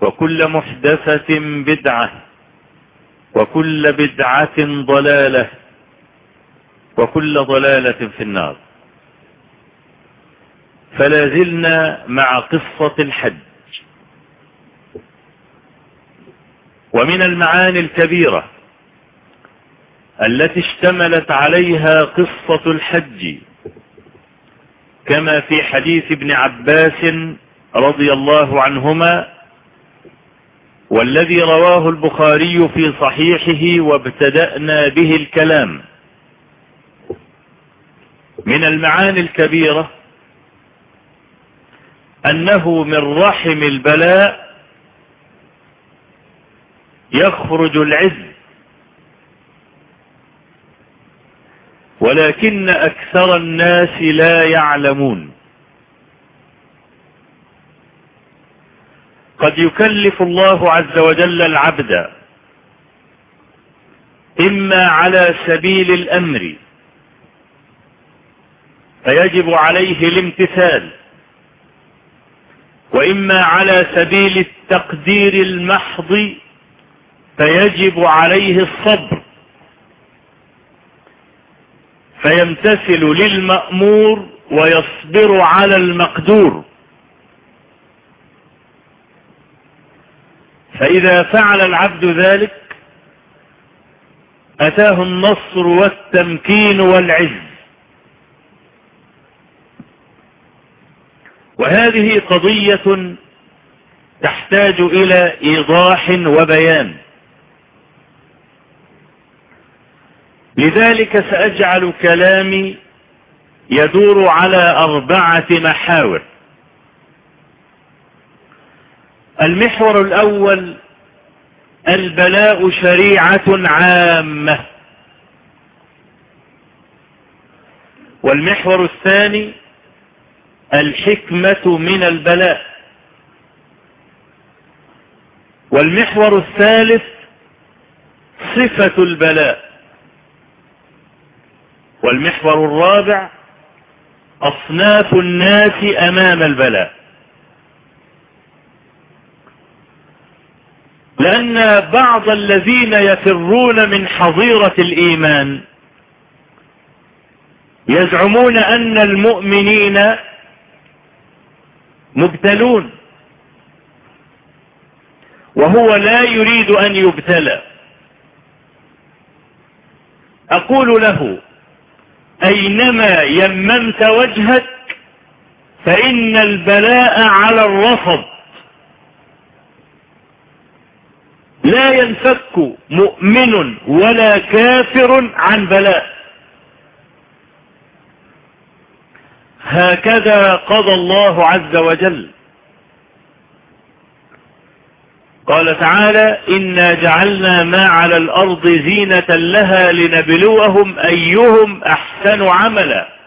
وكل محدثة بدعة وكل بدعة ضلالة وكل ضلالة في النار. فلا زلنا مع قصة الحج. ومن المعاني الكبيرة التي اشتملت عليها قصة الحج كما في حديث ابن عباس رضي الله عنهما والذي رواه البخاري في صحيحه وابتدأنا به الكلام. من المعاني الكبيرة أنه من رحم البلاء يخرج العز ولكن أكثر الناس لا يعلمون. قد يكلف الله عز وجل العبد إما على سبيل الأمر فيجب عليه الامتثال وإما على سبيل التقدير المحض فيجب عليه الصبر فيمتثل للمأمور ويصبر على المقدور. فإذا فعل العبد ذلك أتاه النصر والتمكين والعز. وهذه قضية تحتاج إلى إيضاح وبيان. لذلك سأجعل كلامي يدور على أربعة محاور. المحور الأول البلاء شريعة عامة. والمحور الثاني الحكمة من البلاء. والمحور الثالث صفة البلاء. والمحور الرابع أصناف الناس أمام البلاء. لأن بعض الذين يفرون من حظيرة الإيمان يزعمون أن المؤمنين مبتلون وهو لا يريد أن يبتلى. أقول له أينما يممت وجهك فإن البلاء على الرفض لا ينفك مؤمن ولا كافر عن بلاء. هكذا قضى الله عز وجل. قال تعالى إنا جعلنا ما على الأرض زينة لها لنبلوهم أيهم أحسن عملا.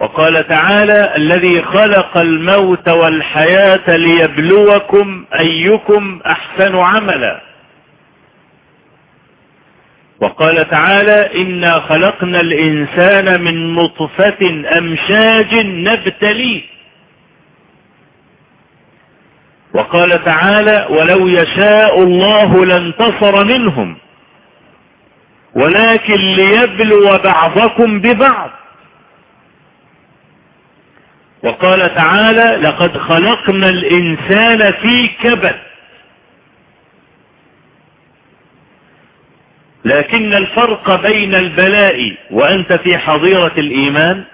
وقال تعالى الذي خلق الموت والحياة ليبلوكم أيكم أحسن عملا. وقال تعالى إنا خلقنا الإنسان من نطفة أمشاج نبتليه. وقال تعالى ولو يشاء الله لانتصر منهم ولكن ليبلو بعضكم ببعض. وقال تعالى لقد خلقنا الإنسان في كبد. لكن الفرق بين البلاء وأنت في حظيرة الإيمان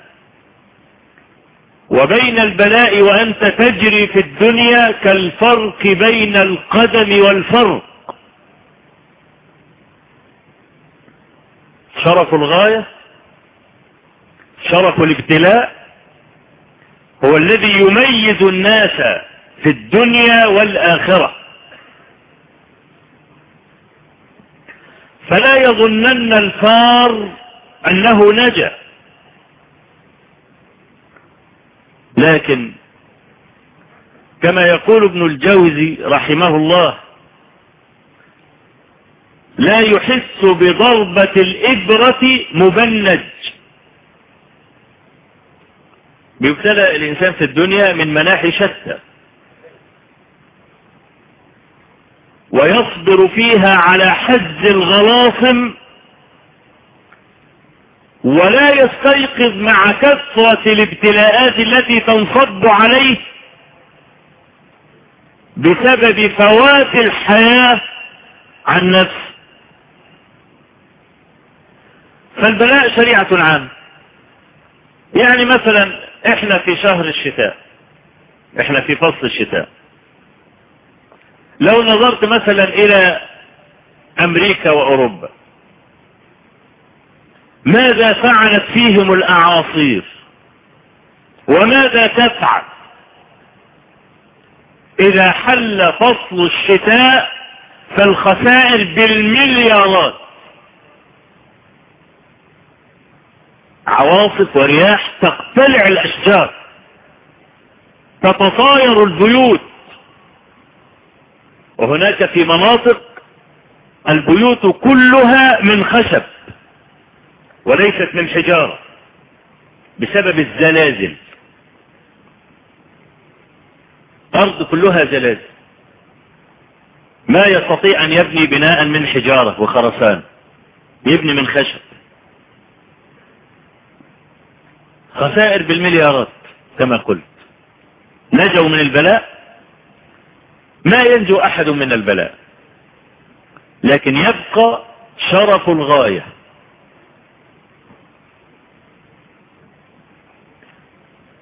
وبين البلاء وأنت تجري في الدنيا كالفرق بين القدم والفرق. شرف الغاية شرف الابتلاء هو الذي يميز الناس في الدنيا والآخرة. فلا يظنن الفار أنه نجا. لكن كما يقول ابن الجوزي رحمه الله لا يحس بضربة الإبرة مبنج. بيبتلى الإنسان في الدنيا من مناحي شتى. ويصبر فيها على حز الغلاصم ولا يستيقظ مع كثرة الابتلاءات التي تنصب عليه بسبب فوات الحياة عن نفسه. فالبلاء شريعة عامة. يعني مثلا إحنا في شهر الشتاء. إحنا في فصل الشتاء. لو نظرت مثلا إلى أمريكا وأوروبا ماذا فعلت فيهم الأعاصير؟ وماذا تفعل؟ إذا حل فصل الشتاء فالخسائر بالمليارات عواصف ورياح تقتلع الأشجار تتطاير البيوت. وهناك في مناطق البيوت كلها من خشب وليست من حجارة بسبب الزلازل. أرض كلها زلازل. ما يستطيع أن يبني بناء من حجارة وخرسان يبني من خشب. خسائر بالمليارات كما قلت. نجوا من البلاء ما ينجو أحد من البلاء. لكن يبقى شرف الغاية.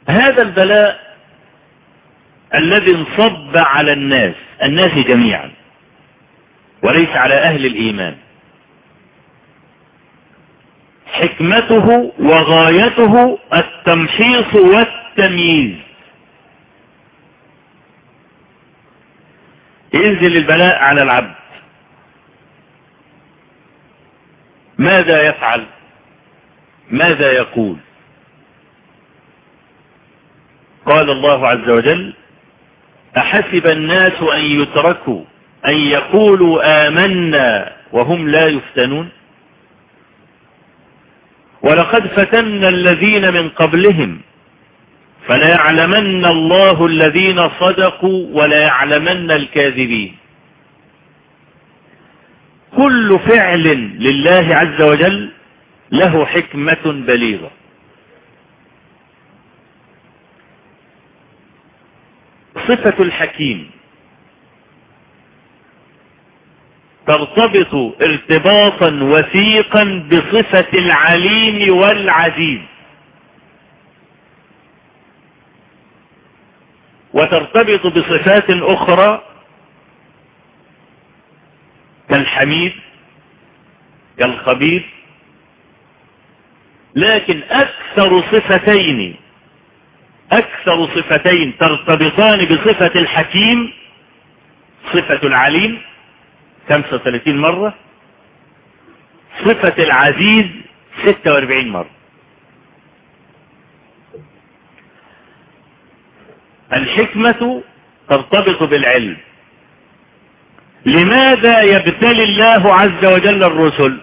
هذا البلاء الذي انصب على الناس الناس جميعا وليس على أهل الإيمان. حكمته وغايته التمحيص والتمييز. ينزل البلاء على العبد. ماذا يفعل؟ ماذا يقول؟ قال الله عز وجل أحسب الناس أن يتركوا أن يقولوا آمنا وهم لا يفتنون؟ ولقد فتنا الذين من قبلهم فليعلمن الله الذين صدقوا وليعلمن الكاذبين. كل فعل لله عز وجل له حكمة بليغة. صفة الحكيم. ترتبط ارتباطا وثيقا بصفة العليم والعزيز. وترتبط بصفات أخرى كالحميد كالخبير. لكن أكثر صفتين أكثر صفتين ترتبطان بصفة الحكيم صفة العليم 35 مرة صفة العزيز 46 مرة. الحكمة ترتبط بالعلم. لماذا يبتلي الله عز وجل الرسل؟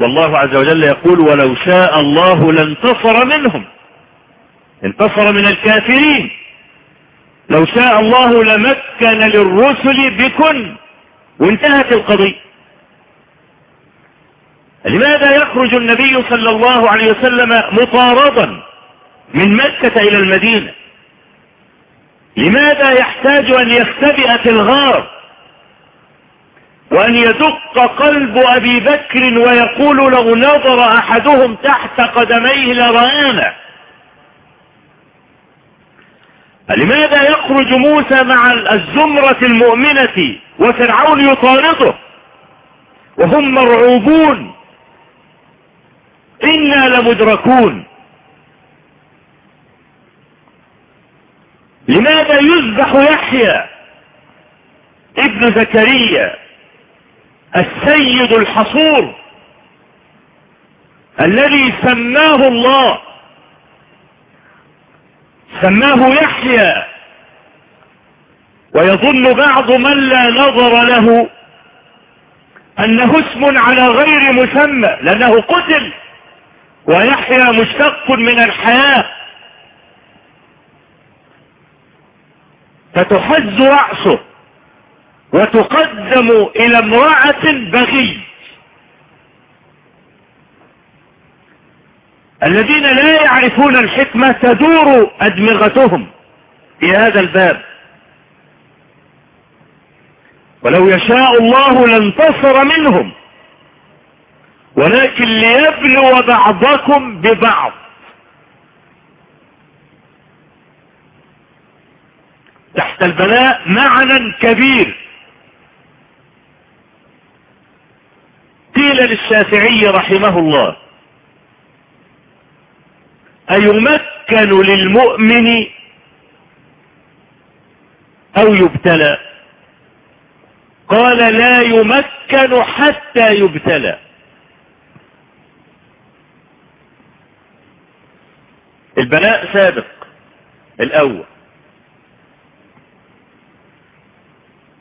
والله عز وجل يقول ولو شاء الله لانتصر منهم. انتصر من الكافرين. لو شاء الله لمكن للرسل بكن. وانتهت القضية. لماذا يخرج النبي صلى الله عليه وسلم مطاردا من مكة إلى المدينة؟ لماذا يحتاج أن يختبئ في الغار؟ وأن يدق قلب أبي بكر ويقول لو نظر أحدهم تحت قدميه لرآنا. لماذا يخرج موسى مع الزمرة المؤمنة وفرعون يطارده؟ وهم مرعوبون. إنا لمدركون. لماذا يذبح يحيى ابن زكريا السيد الحصور الذي سماه الله سماه يحيى. ويظن بعض من لا نظر له أنه اسم على غير مسمى لأنه قتل. ويحيى مشتق من الحياة. فتحز رأسه وتقدم إلى امرأة بغي. الذين لا يعرفون الحكمة تدور أدمغتهم في هذا الباب. ولو يشاء الله لانتصر منهم ولكن ليبلو بعضكم ببعض. تحت البلاء معنى كبير. قيل للشافعي رحمه الله أيمكن للمؤمن أو يبتلى؟ قال لا يمكن حتى يبتلى. البلاء سابق الأول.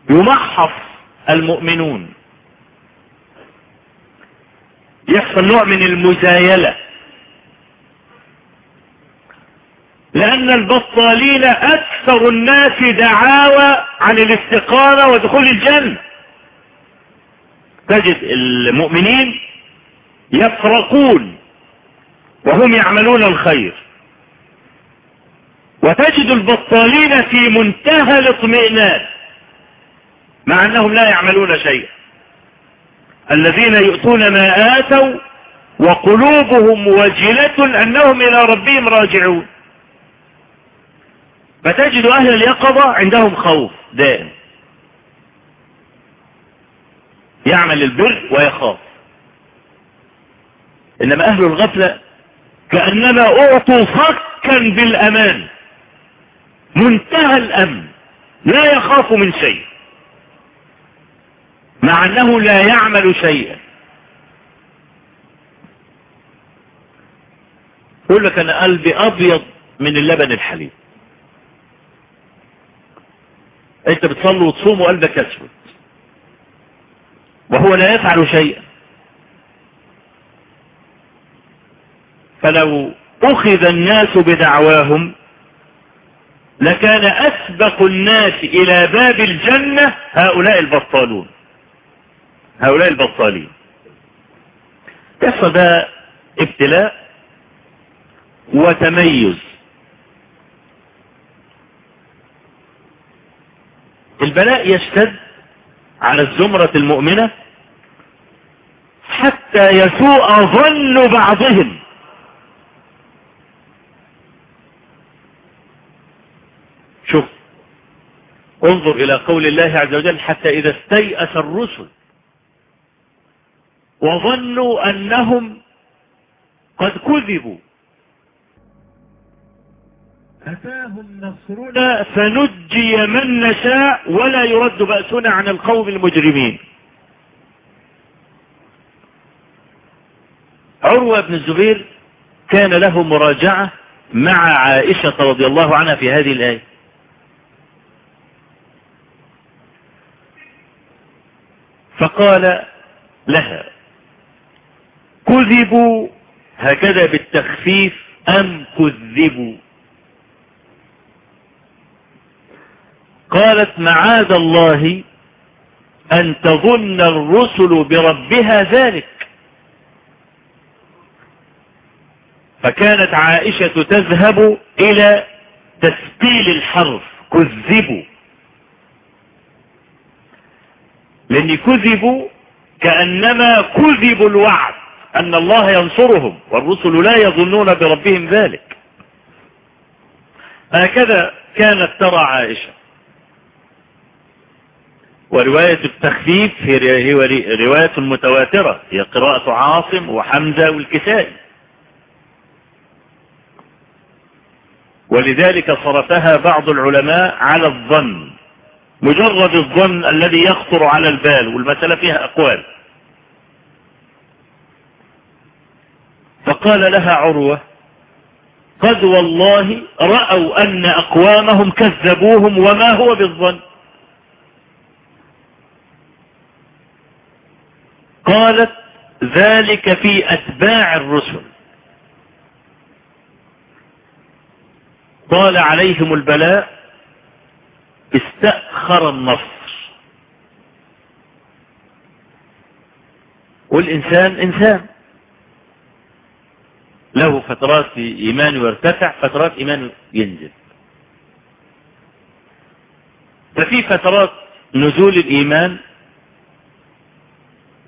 يمحص المؤمنون. يحصل نوع من المزايلة. لأن البطالين أكثر الناس دعاوى عن الاستقامة ودخول الجنة. تجد المؤمنين يفرقون وهم يعملون الخير. وتجد البطالين في منتهى الاطمئنان مع أنهم لا يعملون شيئا. الذين يؤتون ما آتوا وقلوبهم وجلة أنهم إلى ربهم راجعون. فتجد أهل اليقظة عندهم خوف دائم. يعمل البر ويخاف. إنما أهل الغفلة كأنما أعطوا فكا بالأمان. منتهى الأمن. لا يخاف من شيء. مع أنه لا يعمل شيئا. يقول لك أنا قلبي أبيض من اللبن الحليب. أنت بتصلي وتصوم وقلبك أسود وهو لا يفعل شيئا. فلو أخذ الناس بدعواهم لكان أسبق الناس إلى باب الجنة هؤلاء البطالون. هؤلاء البطالين. يحصل ده ابتلاء وتميز. البلاء يشتد على الزمرة المؤمنة حتى يسوء ظن بعضهم. شوف انظر إلى قول الله عز وجل حتى إذا استيأس الرسل وظنوا أنهم قد كذبوا. أتاهم نصرنا فنجي من نشاء ولا يرد بأسنا عن القوم المجرمين. عروة بن الزبير كان له مراجعة مع عائشة رضي الله عنها في هذه الآية. فقال لها كذبوا هكذا بالتخفيف أم كذبوا؟ قالت معاذ الله أن تظن الرسل بربها ذلك. فكانت عائشة تذهب إلى تسبيل الحرف كذبوا. لأن كذبوا كأنما كذبوا الوعد أن الله ينصرهم والرسل لا يظنون بربهم ذلك. هكذا كانت ترى عائشة. ورواية التخفيف هي رواية متواترة. هي قراءة عاصم وحمزة والكسائي. ولذلك صرفها بعض العلماء على الظن. مجرد الظن الذي يخطر على البال والمسألة فيها أقوال. فقال لها عروة قد والله رأوا أن أقوامهم كذبوهم وما هو بالظن. قالت ذلك في أتباع الرسل. طال عليهم البلاء استأخر النصر. والإنسان إنسان. له فترات إيمانه يرتفع فترات إيمانه ينزل ففي فترات نزول الإيمان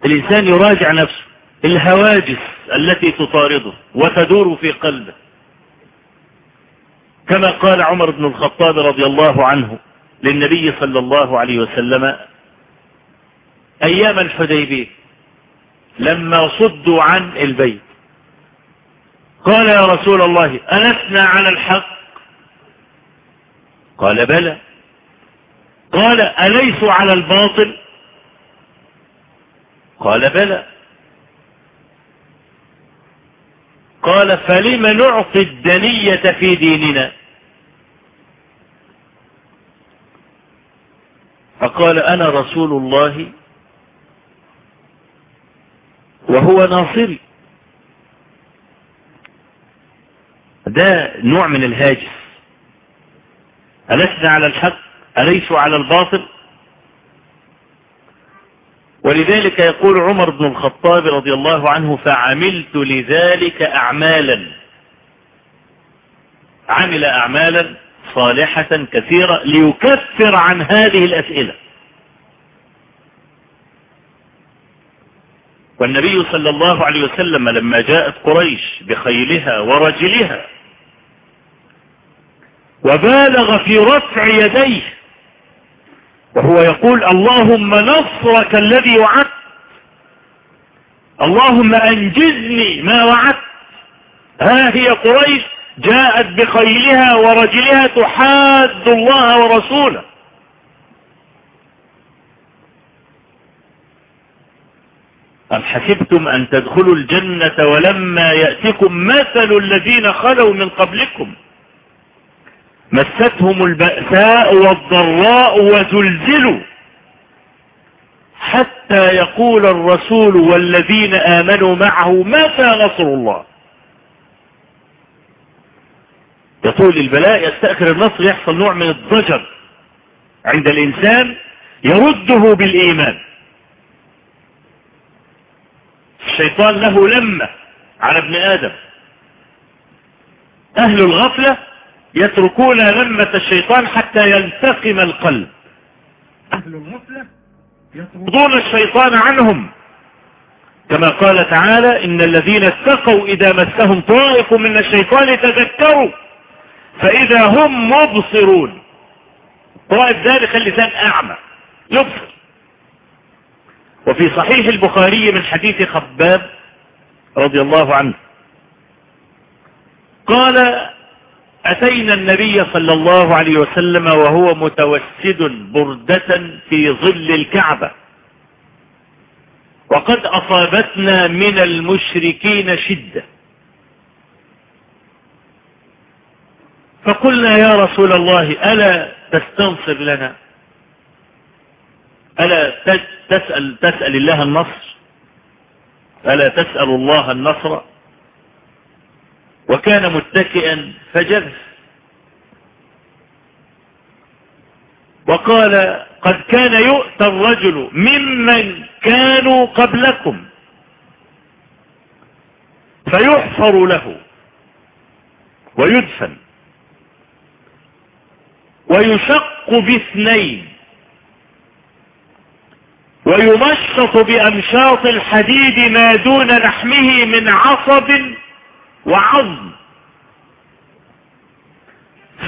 الإنسان يراجع نفسه الهواجس التي تطارده وتدور في قلبه. كما قال عمر بن الخطاب رضي الله عنه للنبي صلى الله عليه وسلم أيام الحديبية لما صدوا عن البيت قال يا رسول الله ألسنا على الحق؟ قال بلى. قال أليسوا على الباطل؟ قال بلى. قال فلم نعطي الدنية في ديننا؟ فقال أنا رسول الله وهو ناصري. ده نوع من الهاجس. ألسنا على الحق؟ أليسوا على الباطل؟ ولذلك يقول عمر بن الخطاب رضي الله عنه فعملت لذلك أعمالا. عمل أعمالا صالحة كثيرة ليكفر عن هذه الأسئلة. والنبي صلى الله عليه وسلم لما جاءت قريش بخيلها ورجلها وبالغ في رفع يديه وهو يقول اللهم نصرك الذي وعدت. اللهم أنجزني ما وعدت. ها هي قريش جاءت بخيلها ورجلها تحاد الله ورسوله. أم حسبتم أن تدخلوا الجنة ولما يأتكم مثل الذين خلوا من قبلكم؟ مستهم البأساء والضراء وزلزلوا. حتى يقول الرسول والذين آمنوا معه متى نصر الله؟ يطول البلاء يستأخر النصر يحصل نوع من الضجر عند الإنسان يرده بالإيمان. الشيطان له لمة على ابن آدم. أهل الغفلة يتركون لمة الشيطان حتى ينتقم القلب. أهل الغفلة يطردون الشيطان عنهم. كما قال تعالى إن الذين اتقوا إذا مسهم طائف من الشيطان تذكروا. فإذا هم مبصرون. واقف ده يخلي لسان أعمى يبصر. وفي صحيح البخاري من حديث خباب رضي الله عنه قال أتينا النبي صلى الله عليه وسلم وهو متوسد بردة في ظل الكعبة. وقد أصابتنا من المشركين شدة. فقلنا يا رسول الله ألا تستنصر لنا؟ ألا تسأل, تسأل الله النصر؟ ألا تسأل الله النصر؟ وكان متكئا فجلس وقال قد كان يؤتى الرجل ممن كانوا قبلكم فيحفر له ويدفن ويشق باثنين ويمشط بأمشاط الحديد ما دون لحمه من عصب وعظم.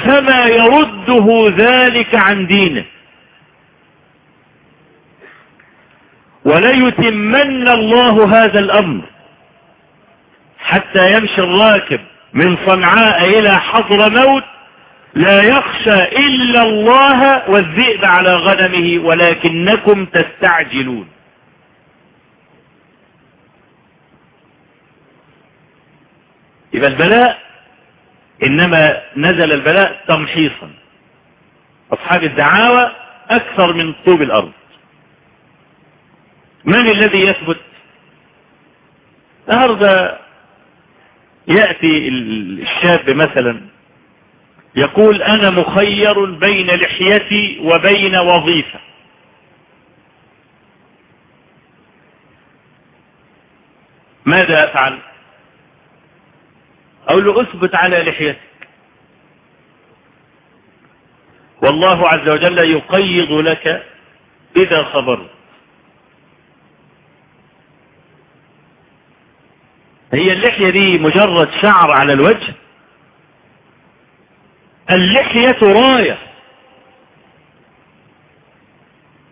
فما يرده ذلك عن دينه. وليتمن الله هذا الأمر حتى يمشي الراكب من صنعاء إلى حضر موت لا يخشى إلا الله والذئب على غنمه ولكنكم تستعجلون. يبقى البلاء إنما نزل البلاء تمحيصا. أصحاب الدعاوى أكثر من طوب الأرض. من الذي يثبت؟ النهارده يأتي الشاب مثلا يقول أنا مخير بين لحيتي وبين وظيفة. ماذا أفعل؟ أقول له أثبت على لحيتك. والله عز وجل يقيض لك إذا صبرت. هي اللحية دي مجرد شعر على الوجه. اللحية راية.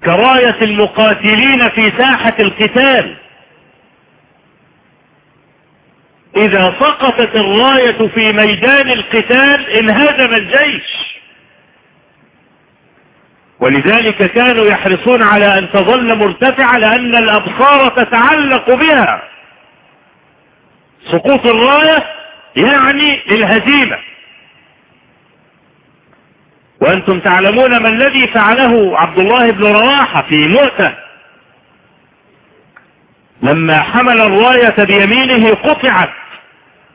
كراية المقاتلين في ساحة القتال. إذا سقطت الراية في ميدان القتال انهزم الجيش. ولذلك كانوا يحرصون على أن تظل مرتفعة لأن الأبصار تتعلق بها. سقوط الراية يعني الهزيمة. وأنتم تعلمون ما الذي فعله عبد الله بن رواحة في مؤتة لما حمل الراية بيمينه قطعت.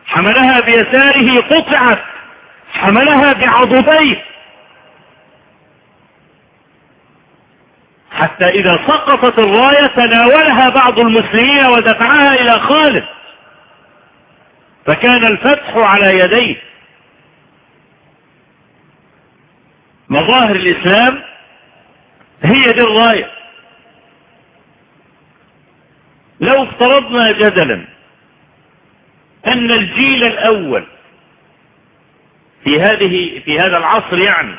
حملها بيساره قطعت. حملها بعضديه حتى إذا سقطت الراية تناولها بعض المسلمين ودفعها إلى خالد فكان الفتح على يديه. مظاهر الإسلام هي دي الراية لو افترضنا جدلا أن الجيل الأول في هذه في هذا العصر يعني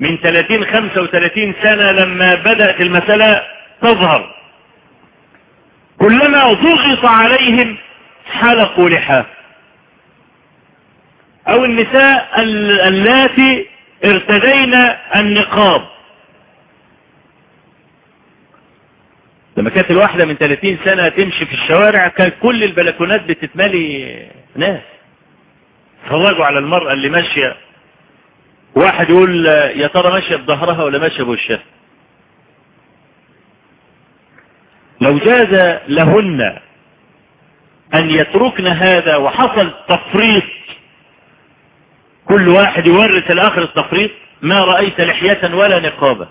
من 30 35 سنة لما بدأت المسألة تظهر كلما ضغط عليهم حلقوا لحاف. أو النساء اللاتي ارتدين النقاب. لما كانت الواحدة من 30 سنة تمشي في الشوارع كان كل البلكونات بتتملي ناس. تفرجوا على المرأة اللي ماشية. واحد يقول يا ترى ماشية بظهرها ولا ماشية بوشها؟ لو جاز لهن أن يتركن هذا وحصل تفريط كل واحد يورث الآخر التفريط ما رأيت لحية ولا نقابة.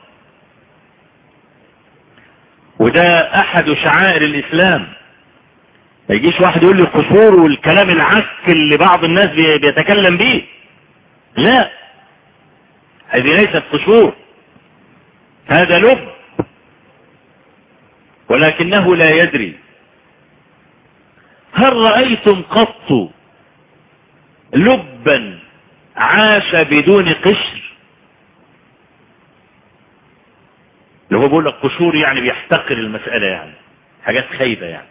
وده أحد شعائر الإسلام. ما يجيش واحد يقول لي القصور والكلام العك اللي بعض الناس بيتكلم به لا. هذه ليست قشور هذا لب ولكنه لا يدري. هل رأيتم قط لبا عاش بدون قشر اللي هو بيقول لك قشور يعني بيحتقر المسألة يعني. حاجات خايبة يعني.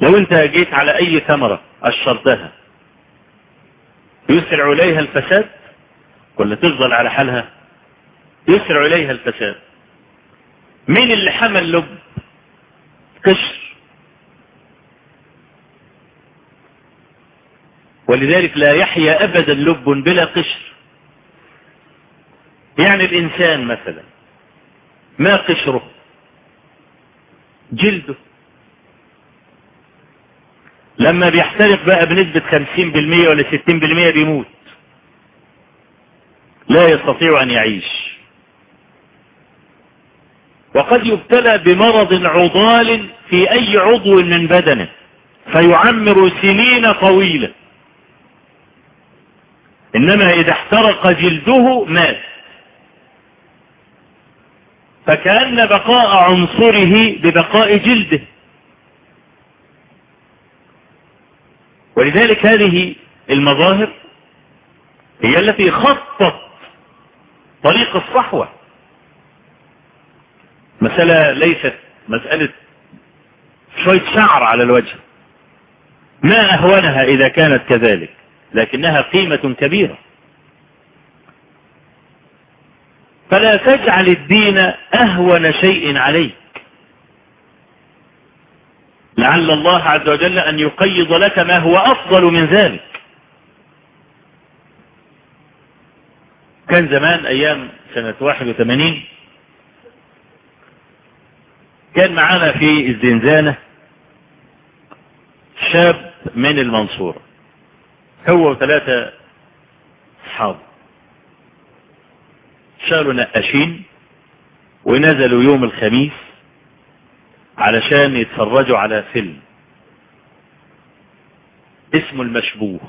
لو انت جيت على أي ثمرة قشرتها يسرع إليها الفساد ولا تفضل على حالها؟ يسرع إليها الفساد. مين اللي حمل لب؟ قشر. ولذلك لا يحيا ابدا لب بلا قشر. يعني الإنسان مثلا ما قشره جلده. لما بيحترق بقى بنسبة 50% ولا 60% بيموت. لا يستطيع أن يعيش. وقد يبتلى بمرض عضال في أي عضو من بدنه فيعمر سنين طويلة. إنما إذا احترق جلده مات. فكأن بقاء عنصره ببقاء جلده. ولذلك هذه المظاهر هي التي خطت طريق الصحوة. مسألة ليست مسألة شوية شعر على الوجه. ما أهونها إذا كانت كذلك؟ لكنها قيمة كبيرة. فلا تجعل الدين أهون شيء عليك. لعل الله عز وجل أن يقيض لك ما هو أفضل من ذلك. كان زمان أيام سنة 81 كان معنا في الزنزانة شاب من المنصورة هو وثلاثة أصحاب شالوا نقاشين ونزلوا يوم الخميس علشان يتفرجوا على فيلم. اسمه المشبوه.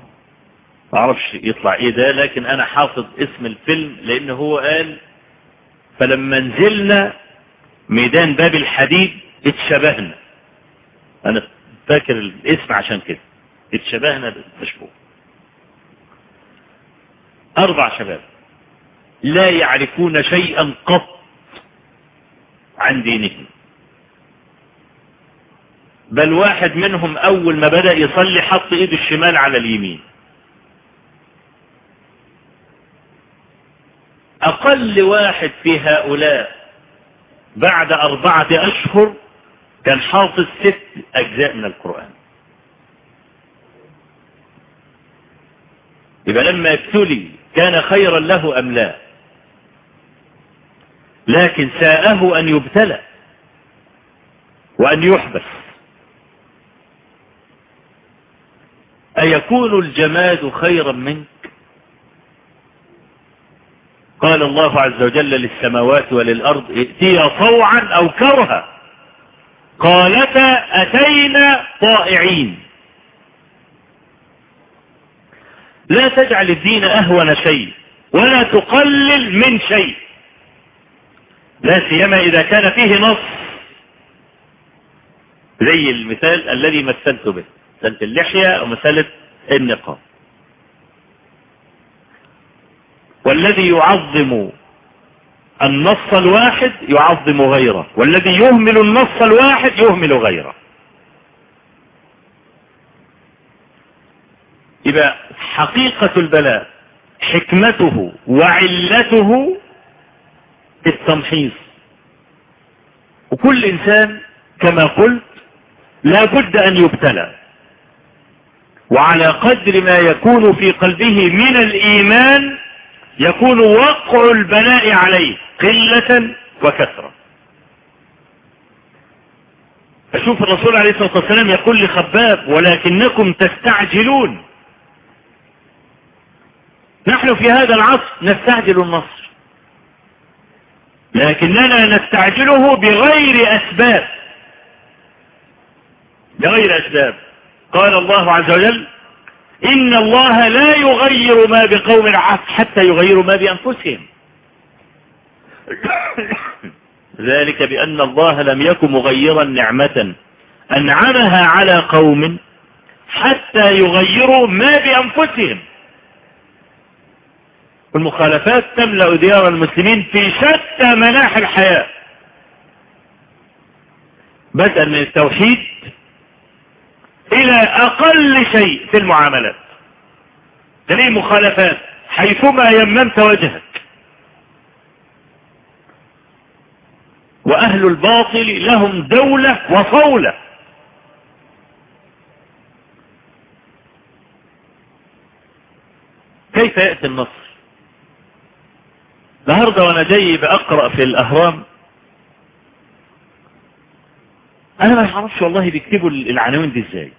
معرفش يطلع إيه ده لكن أنا حافظ اسم الفيلم لأن هو قال فلما نزلنا ميدان باب الحديد اتشبهنا. أنا فاكر الاسم عشان كده. اتشبهنا بالمشبوه. أربع شباب. لا يعرفون شيئا قط عن دينهم. بل واحد منهم أول ما بدأ يصلي حط ايده الشمال على اليمين. أقل واحد في هؤلاء بعد أربعة أشهر كان حافظ ست أجزاء من القرآن. يبقى لما ابتلي كان خيرا له أم لا؟ لكن ساءه أن يبتلى وأن يحبس. أيكون الجماد خيرا منك؟ قال الله عز وجل للسماوات وللأرض ائتيا طوعا أو كرها. قالتا أتينا طائعين. لا تجعل الدين أهون شيء ولا تقلل من شيء. لا سيما إذا كان فيه نص. زي المثال الذي مثلت به مسألة اللحية ومسألة النقاب. والذي يعظم النص الواحد يعظم غيره والذي يهمل النص الواحد يهمل غيره. يبقى حقيقة البلاء حكمته وعلته التمحيص. وكل إنسان كما قلت لا بد أن يبتلى. وعلى قدر ما يكون في قلبه من الإيمان يكون وقع البلاء عليه قلة وكثرة. أشوف الرسول عليه الصلاة والسلام يقول لخباب ولكنكم تستعجلون. نحن في هذا العصر نستعجل النصر. لكننا نستعجله بغير أسباب. بغير أسباب. قال الله عز وجل إن الله لا يغير ما بقوم حتى يغيروا ما بأنفسهم. ذلك بأن الله لم يكن مغيرا نعمة أنعمها على قوم حتى يغيروا ما بأنفسهم. والمخالفات تملأ ديار المسلمين في شتى مناحي الحياة. بدءا من التوحيد إلى أقل شيء في المعاملات. تلاقي مخالفات حيثما يممت وجهك. وأهل الباطل لهم دولة وصولة. كيف يأتي النصر؟ النهاردة وأنا جاي بأقرأ في الأهرام. أنا ما أعرفش والله بيكتبوا العناوين دي إزاي.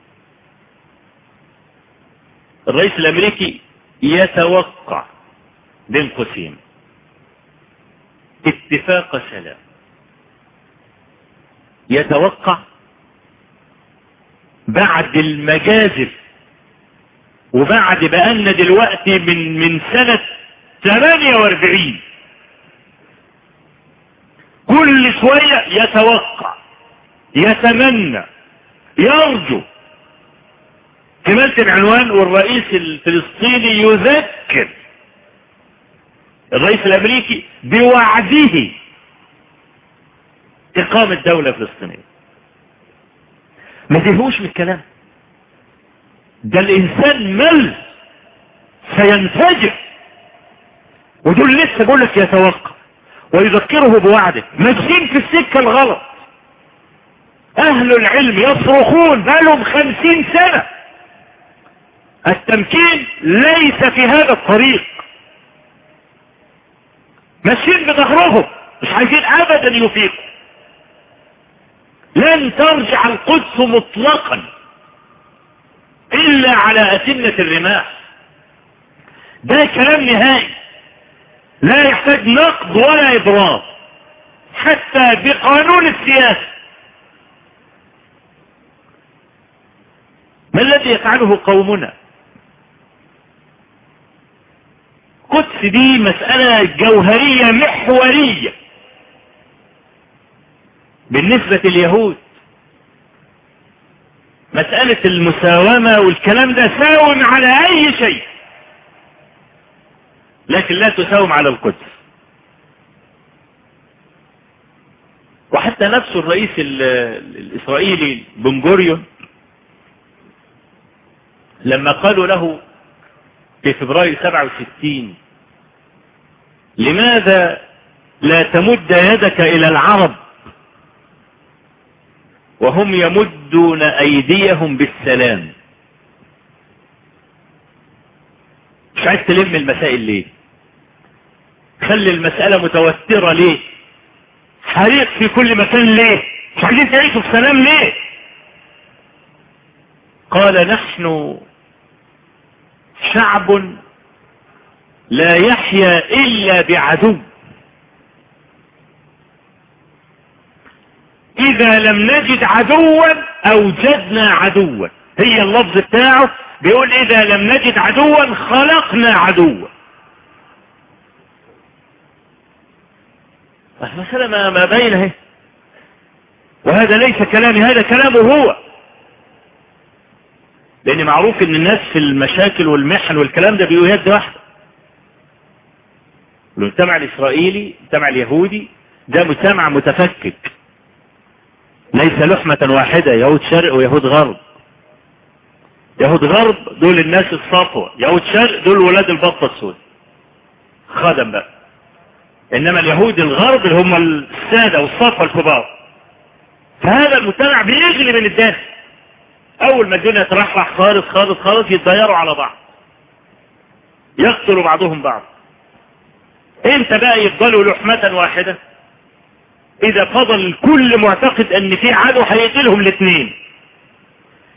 الرئيس الأمريكي يتوقع بين قوسين. اتفاق سلام. يتوقع بعد المجازف وبعد بقالنا دلوقتي من من سنة 48 كل شوية يتوقع يتمنى يرجو. كمالة العنوان والرئيس الفلسطيني يذكر الرئيس الأمريكي بوعده إقامة دولة فلسطينية. ما تهوش من الكلام. ده الإنسان مل سينفجر. ودول لسه بقول لك يتوقع. ويذكره بوعده. ماشيين في السكة الغلط. أهل العلم يصرخون بقالهم خمسين سنة. التمكين ليس في هذا الطريق. ماشيين بظهرهم. مش عايزين ابدا يفيقوا. لن ترجع القدس مطلقا إلا على أتمة الرماح. ده كلام نهائي. لا يحتاج نقد ولا ابراز حتى بقانون السياسة. ما الذي يفعله قومنا؟ قدس دي مسألة جوهرية محورية. بالنسبة لليهود مسألة المساومة والكلام ده ساوم على أي شيء. لكن لا تساوم على القدس وحتى نفسه الرئيس الإسرائيلي بنجوريون لما قالوا له في فبراير 67 لماذا لا تمد يدك إلى العرب وهم يمدون أيديهم بالسلام؟ مش عايز تلم المسائل ليه؟ خلي المسألة متوترة ليه؟ حريق في كل مكان ليه؟ مش عايزين تعيشوا في سلام ليه؟ قال نحن شعب لا يحيا إلا بعدو. إذا لم نجد عدوا أوجدنا عدوا. هي اللفظ بتاعه بيقول إذا لم نجد عدوا خلقنا عدوا. المسألة ما, ما بينه. وهذا ليس كلامي هذا كلامه هو. لأن معروف إن الناس في المشاكل والمحن والكلام ده بيقول يد واحدة. المجتمع الإسرائيلي المجتمع اليهودي ده مجتمع متفكك. ليس لحمة واحدة يهود شرق ويهود غرب. يهود غرب دول الناس الصفوة يهود شرق دول ولاد البطة السود خدم بقى. إنما اليهود الغرب اللي هم السادة والصفوة الكبار فهذا المجتمع بيغلي من الداخل. أول ما الدنيا ترحرح خالص خالص خالص يتضيروا على بعض. يقتلوا بعضهم بعض. انت بقى يفضلوا لحمة واحدة؟ إذا فضل الكل معتقد إن في عدو هيقتلهم الاثنين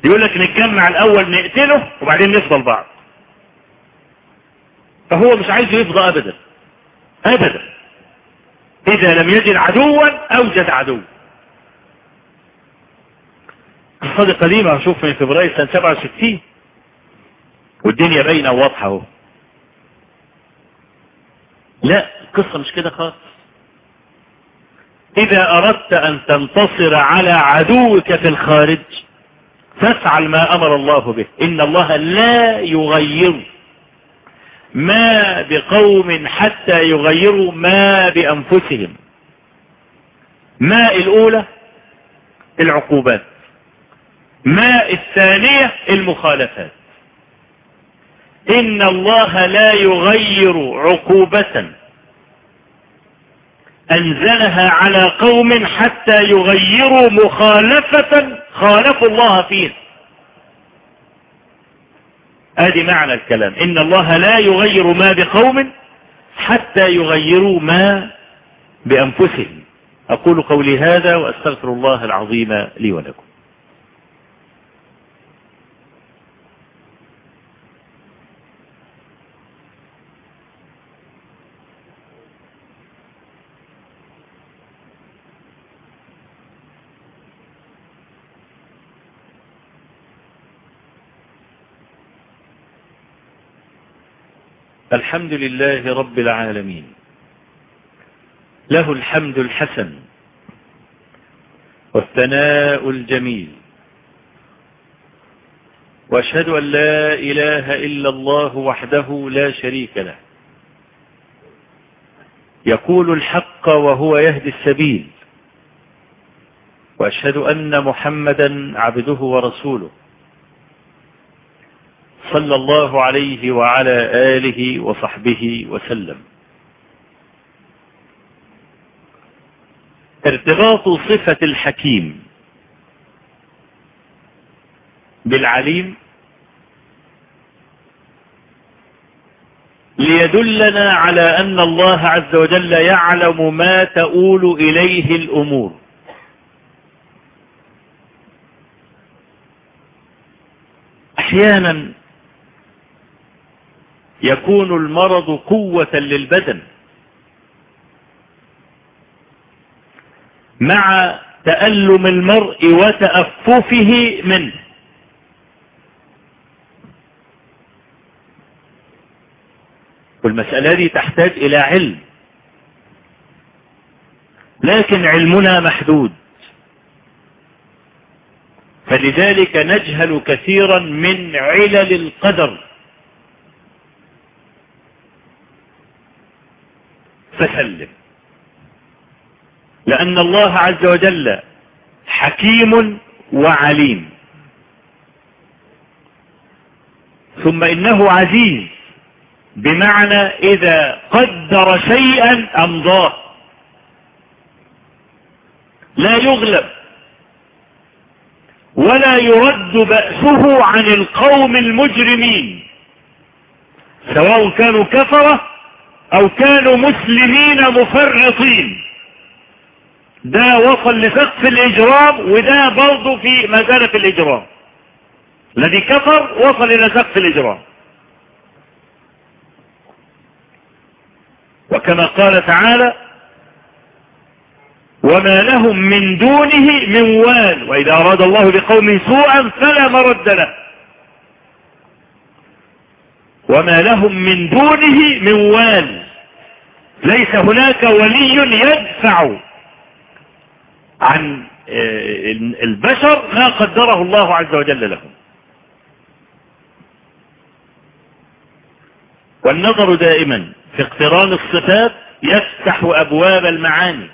يقول لك نتجمع الأول نقتله وبعدين نفضل بعض. فهو مش عايز يفضى ابدا. ابدا. إذا لم يجد عدوا أوجد عدو. قصة قديمة هشوف من فبراير سنة 67 والدنيا باينة وواضحة أهو. لا القصة مش كده خالص. إذا أردت أن تنتصر على عدوك في الخارج فافعل ما أمر الله به. إن الله لا يغير. ما بقوم حتى يغيروا ما بأنفسهم. ما الأولى؟ العقوبات. ما الثانية؟ المخالفات. إن الله لا يغير عقوبة. أنزلها على قوم حتى يغيروا مخالفة خالفوا الله فيها ادي معنى الكلام. إن الله لا يغير ما بقوم حتى يغيروا ما بأنفسهم. أقول قولي هذا وأستغفر الله العظيم لي ولكم. الحمد لله رب العالمين. له الحمد الحسن والثناء الجميل. وأشهد أن لا إله إلا الله وحده لا شريك له. يقول الحق وهو يهدي السبيل. وأشهد أن محمدا عبده ورسوله. صلى الله عليه وعلى آله وصحبه وسلم. ارتباط صفة الحكيم بالعليم ليدلنا على أن الله عز وجل يعلم ما تؤول إليه الأمور. أحيانا يكون المرض قوة للبدن. مع تألم المرء وتأففه منه. والمسألة دي تحتاج إلى علم. لكن علمنا محدود. فلذلك نجهل كثيرا من علل القدر. فسلم. لأن الله عز وجل حكيم وعليم. ثم إنه عزيز بمعنى إذا قدر شيئا أمضاه. لا يغلب ولا يرد بأسه عن القوم المجرمين سواء كانوا كفرة أو كانوا مسلمين مفرطين. ده وصل لسقف الإجرام وده برضه في مزالة الإجرام. الذي كفر وصل إلى سقف الإجرام. وكما قال تعالى وما لهم من دونه من وال وإذا أراد الله بقوم سوءا فلا مرد له. وما لهم من دونه من وال. ليس هناك ولي يدفع عن البشر ما قدره الله عز وجل لهم. والنظر دائما في اقتران الصفات يفتح أبواب المعاني.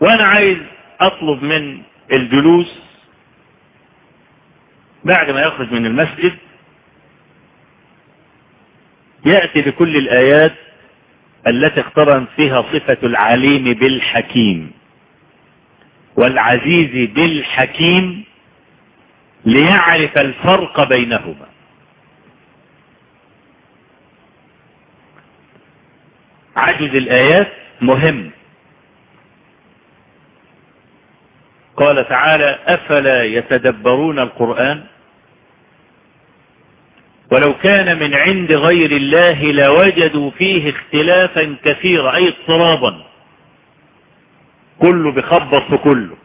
وأنا عايز أطلب من الجلوس بعد ما يخرج من المسجد يأتي بكل الآيات التي اقترن فيها صفة العليم بالحكيم والعزيز بالحكيم ليعرف الفرق بينهما. عجز الآيات مهم. قال تعالى أفلا يتدبرون القرآن؟ ولو كان من عند غير الله لوجدوا فيه اختلافا كثيرا أي اضطرابا. كله بخبط في كله.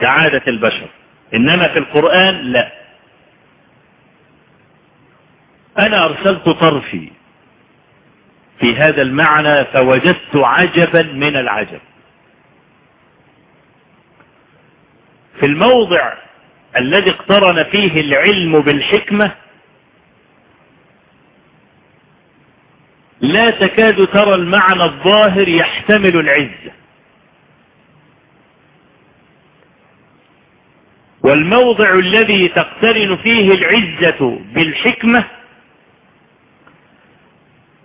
كعادة البشر. إنما في القرآن لا. أنا أرسلت طرفي في هذا المعنى فوجدت عجبا من العجب. في الموضع الذي اقترن فيه العلم بالحكمة لا تكاد ترى المعنى الظاهر يحتمل العزة. والموضع الذي تقترن فيه العزة بالحكمة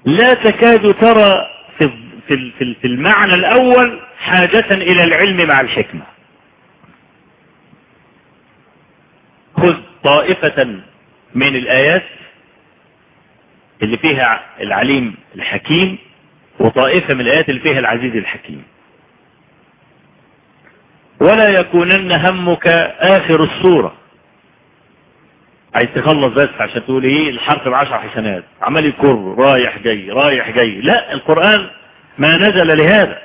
لا تكاد ترى في المعنى الأول حاجة إلى العلم مع الحكمة. خذ طائفة من الآيات اللي فيها العليم الحكيم وطائفة من الآيات اللي فيها العزيز الحكيم. ولا يكونن همك آخر السورة عايز تخلص بس عشان تقول إيه؟ الحرف بعشر حسنات. عمال يكر رايح جاي رايح جاي. لا القرآن ما نزل لهذا.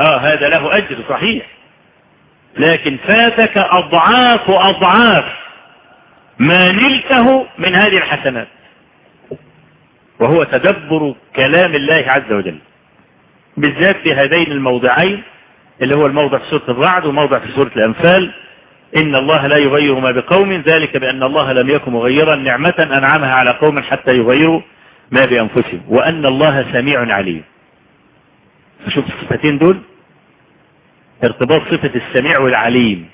آه هذا له أجر صحيح. لكن فاتك أضعاف أضعاف ما نلته من هذه الحسنات. وهو تدبر كلام الله عز وجل بالذات في هذين الموضعين اللي هو الموضع في سورة الرعد وموضع في سورة الأنفال. إن الله لا يغير ما بقوم ذلك بأن الله لم يكن مغيرا نعمة أنعمها على قوم حتى يغيروا ما بأنفسهم وأن الله سميع عليم. شوف الصفتين دول ارتباط صفة السميع والعليم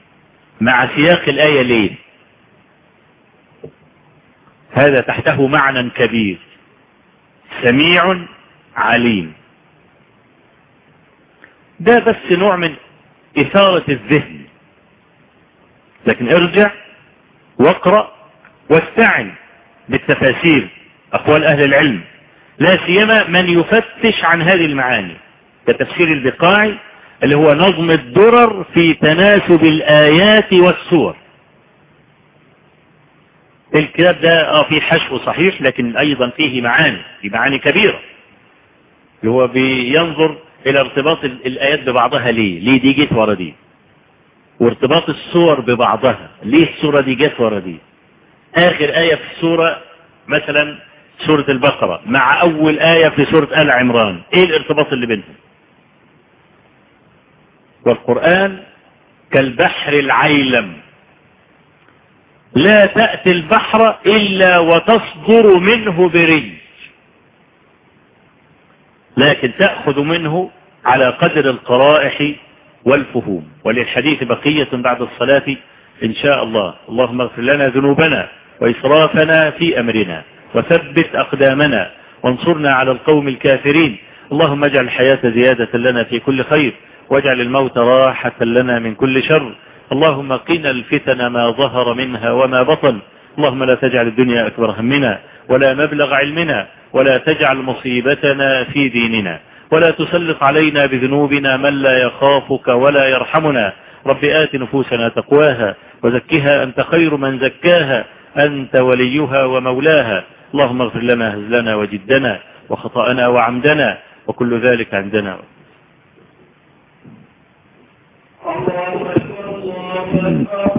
مع سياق الآية ليه؟ هذا تحته معنى كبير. سميع عليم. ده بس نوع من إثارة الذهن. لكن ارجع واقرأ واستعن بالتفاسير أقوال أهل العلم. لا سيما من يفتش عن هذه المعاني. كتفسير البقاعي اللي هو نظم الدرر في تناسب الآيات والسور. الكتاب ده آه فيه حشو صحيح لكن أيضا فيه معاني في معاني كبيرة. اللي هو بينظر إلى ارتباط الآيات ببعضها ليه؟ ليه دي جت ورا دي؟ وارتباط الصور ببعضها ليه الصورة دي جت ورا دي؟ آخر آية في السورة مثلا سورة البقرة مع أول آية في سورة آل عمران إيه الارتباط اللي بينهم؟ والقرآن كالبحر العيلم. لا تأتي البحر إلا وتصدر منه برج. لكن تأخذ منه على قدر القرائح والفهوم. وللحديث بقية بعد الصلاة إن شاء الله. اللهم اغفر لنا ذنوبنا وإسرافنا في أمرنا. وثبت أقدامنا. وانصرنا على القوم الكافرين. اللهم اجعل الحياة زيادة لنا في كل خير. واجعل الموت راحة لنا من كل شر. اللهم قنا الفتن ما ظهر منها وما بطن. اللهم لا تجعل الدنيا أكبر همنا ولا مبلغ علمنا ولا تجعل مصيبتنا في ديننا. ولا تسلط علينا بذنوبنا من لا يخافك ولا يرحمنا. رب آت نفوسنا تقواها وزكها أنت خير من زكاها. أنت وليها ومولاها. اللهم اغفر لنا هزلنا وجدنا وخطأنا وعمدنا وكل ذلك عندنا. الله أكبر الله أكبر